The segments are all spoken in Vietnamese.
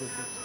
Thank.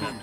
Thank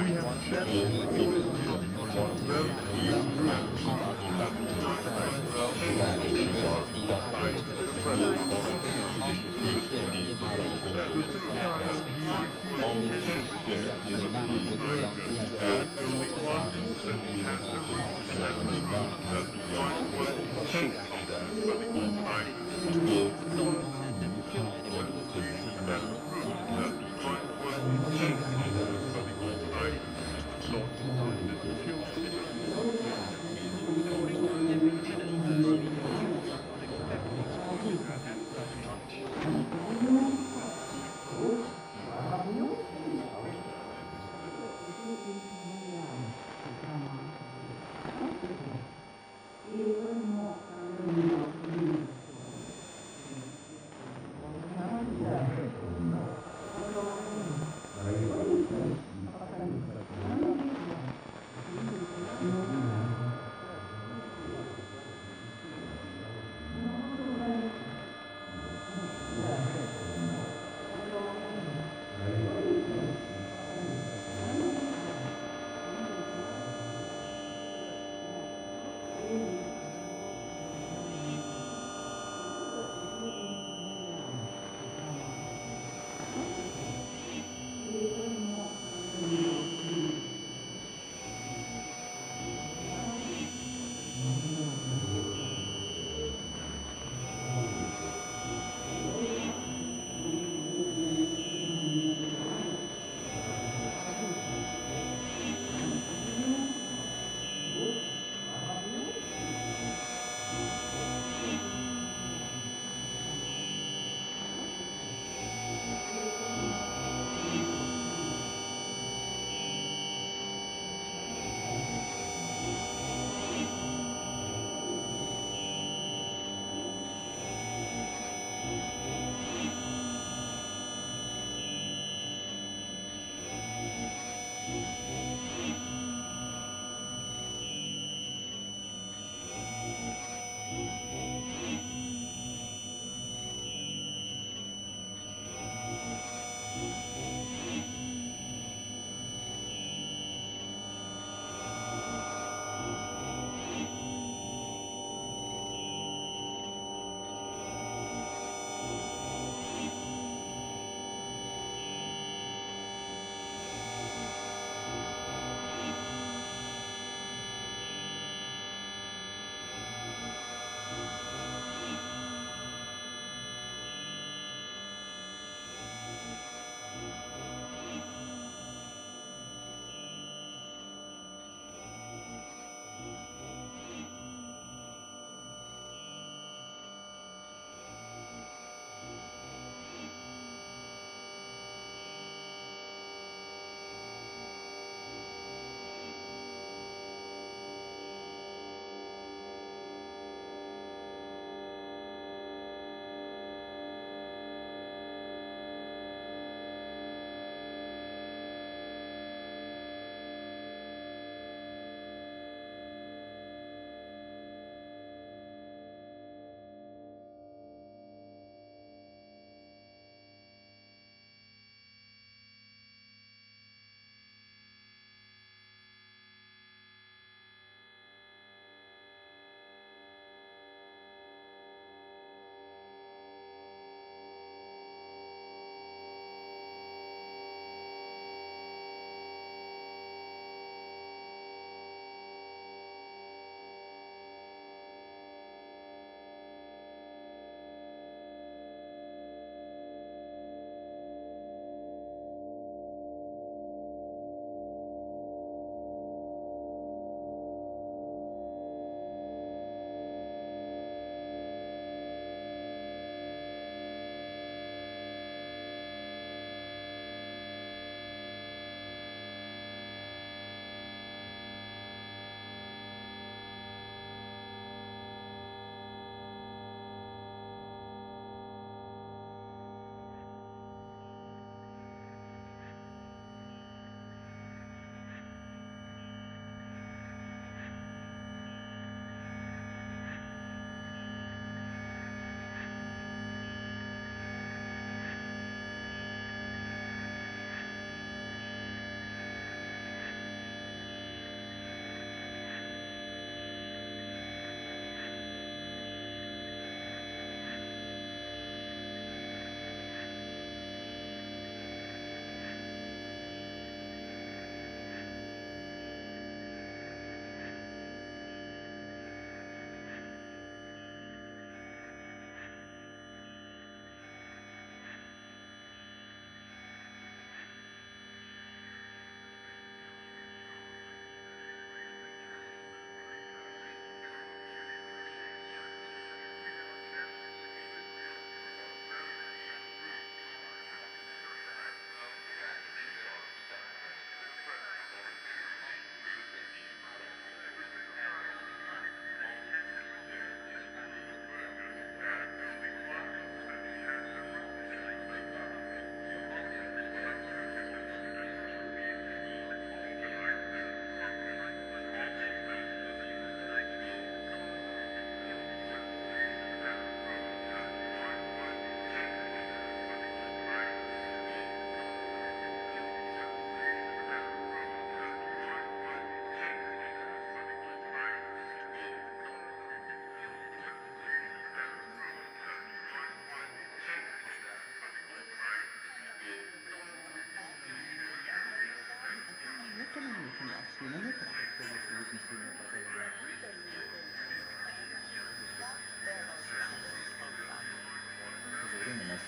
Oh, my God.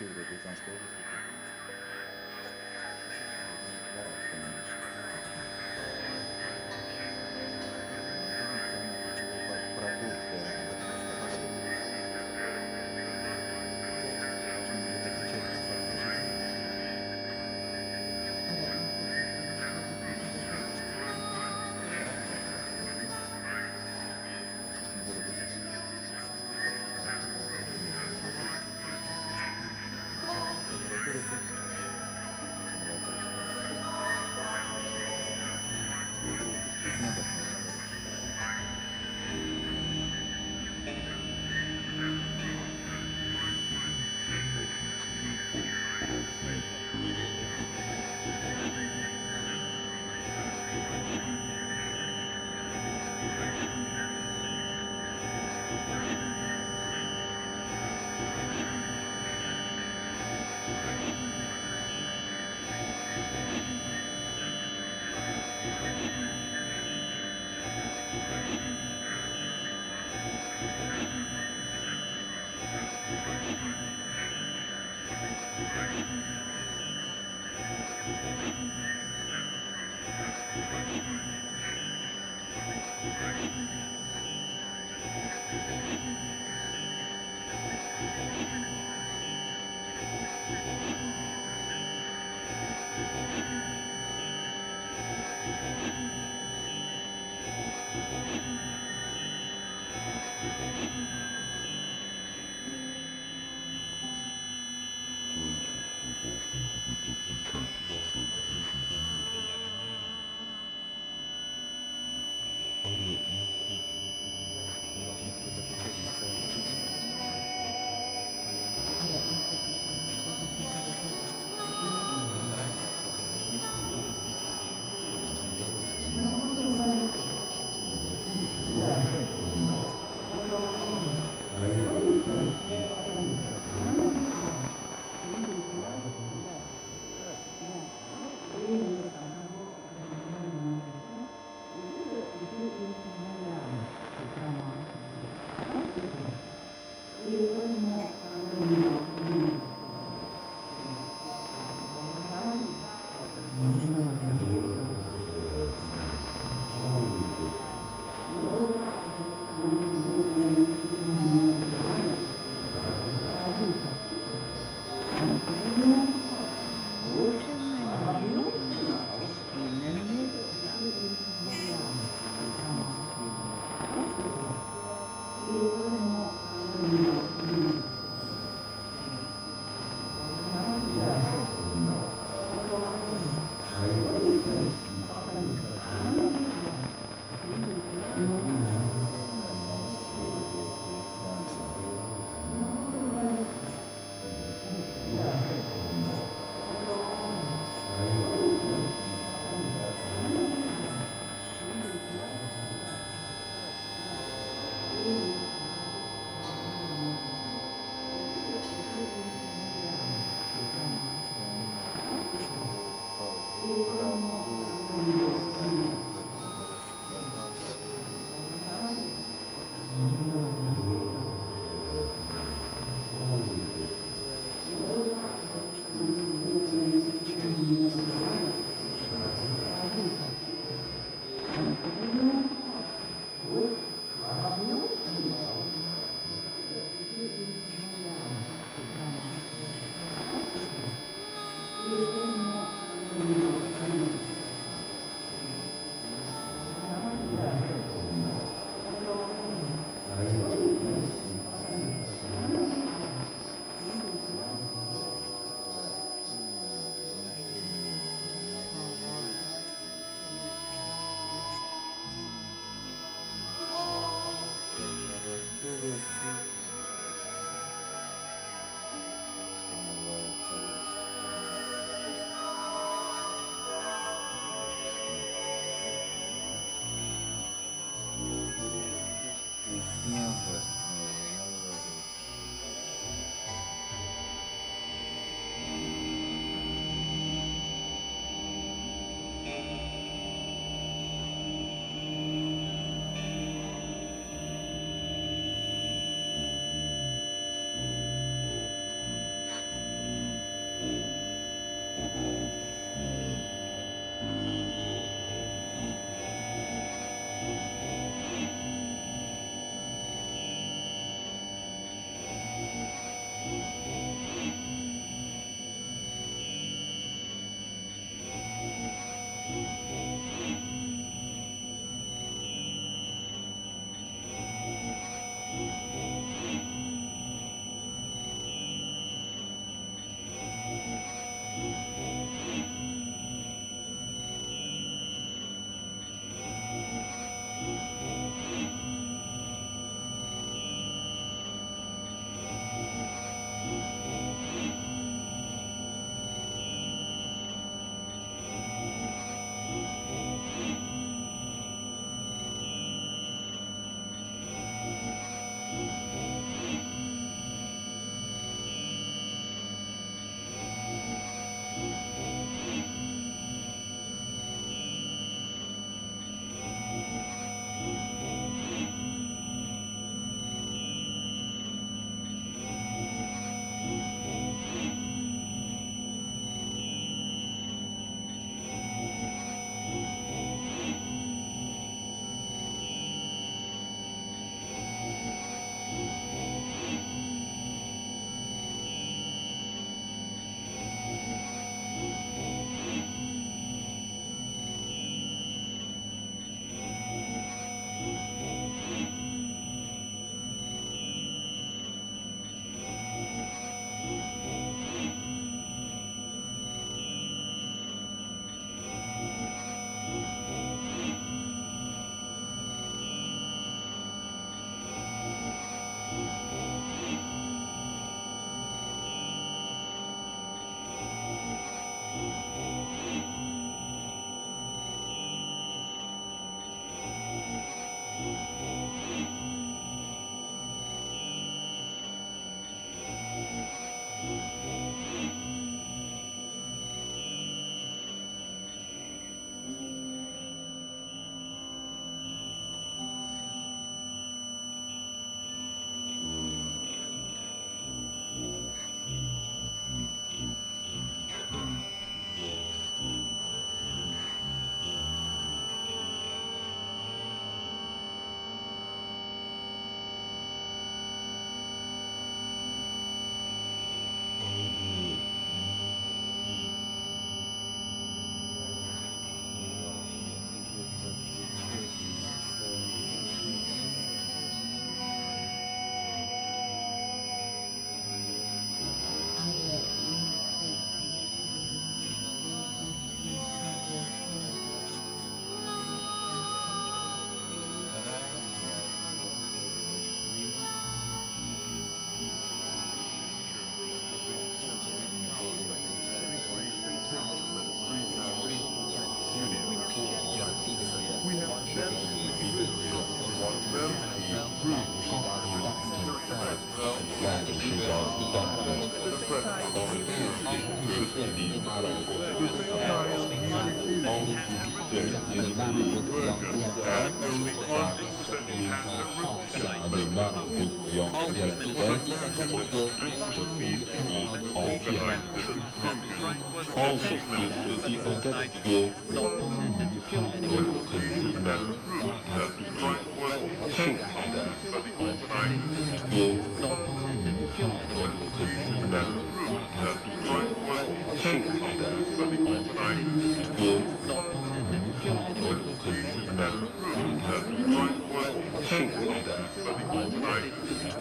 Silva, do Transporte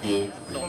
Yeah.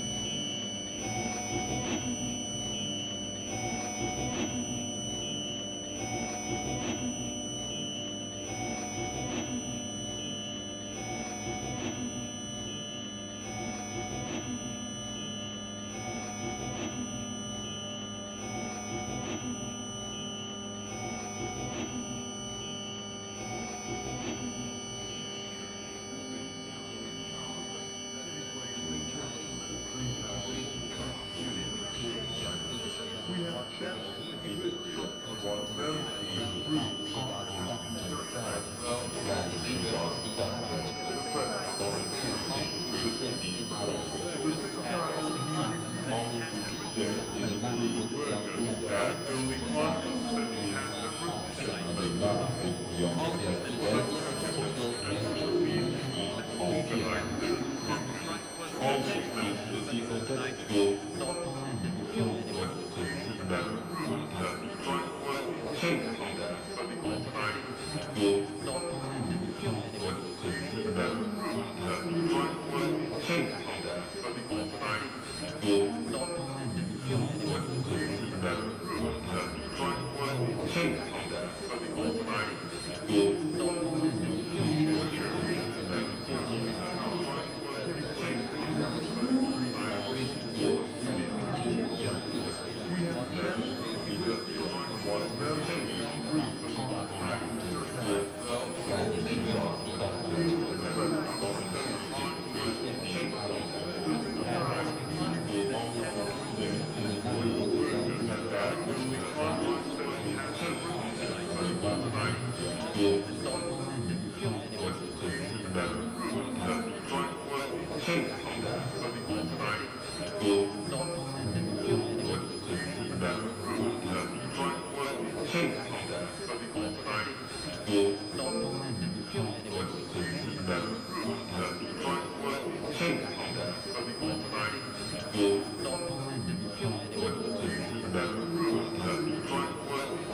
Thank you.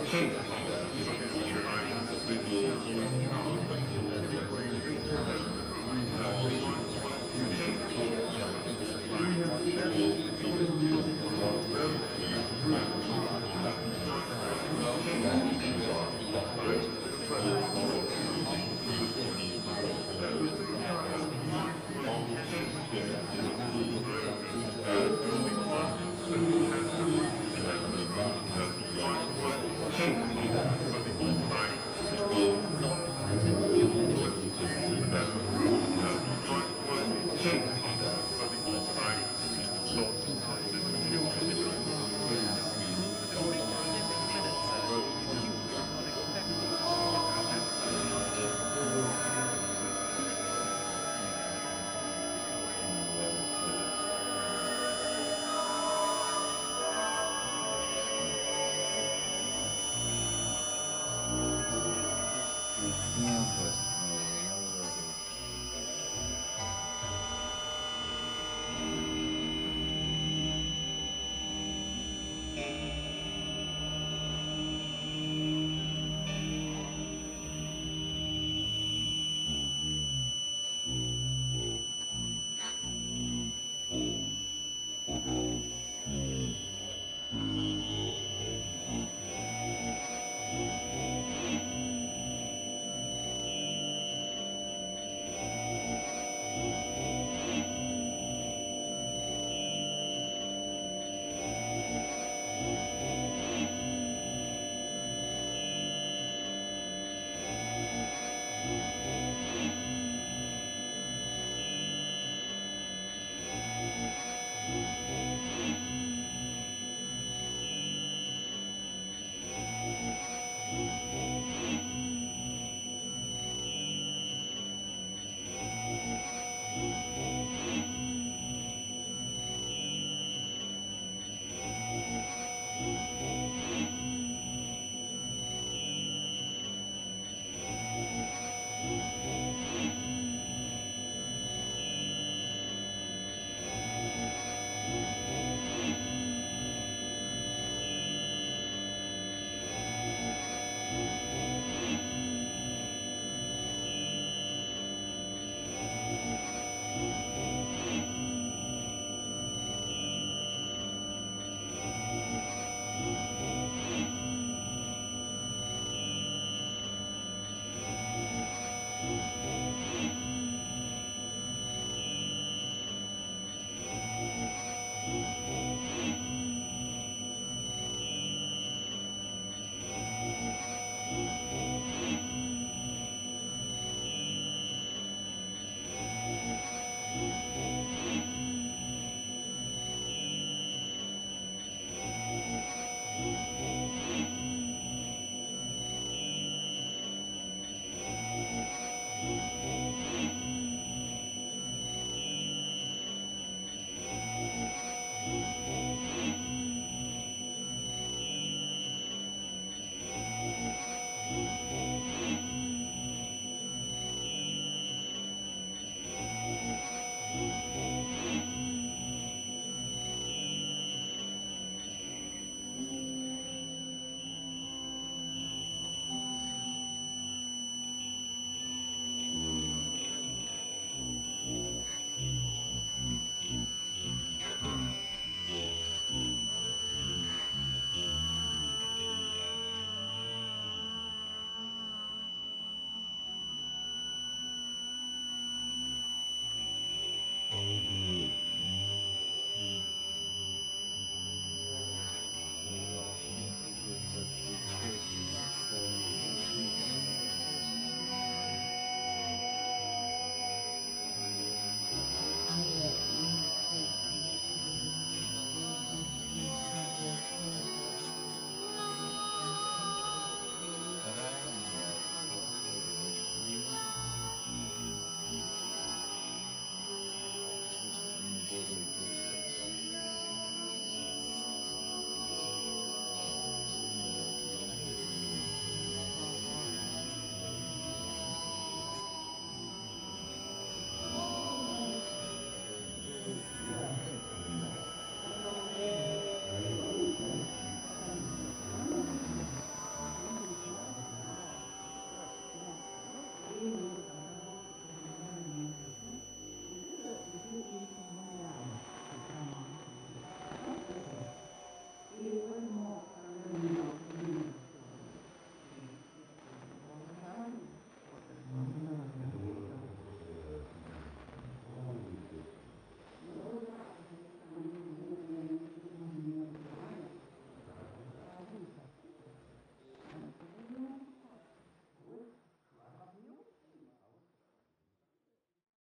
はい。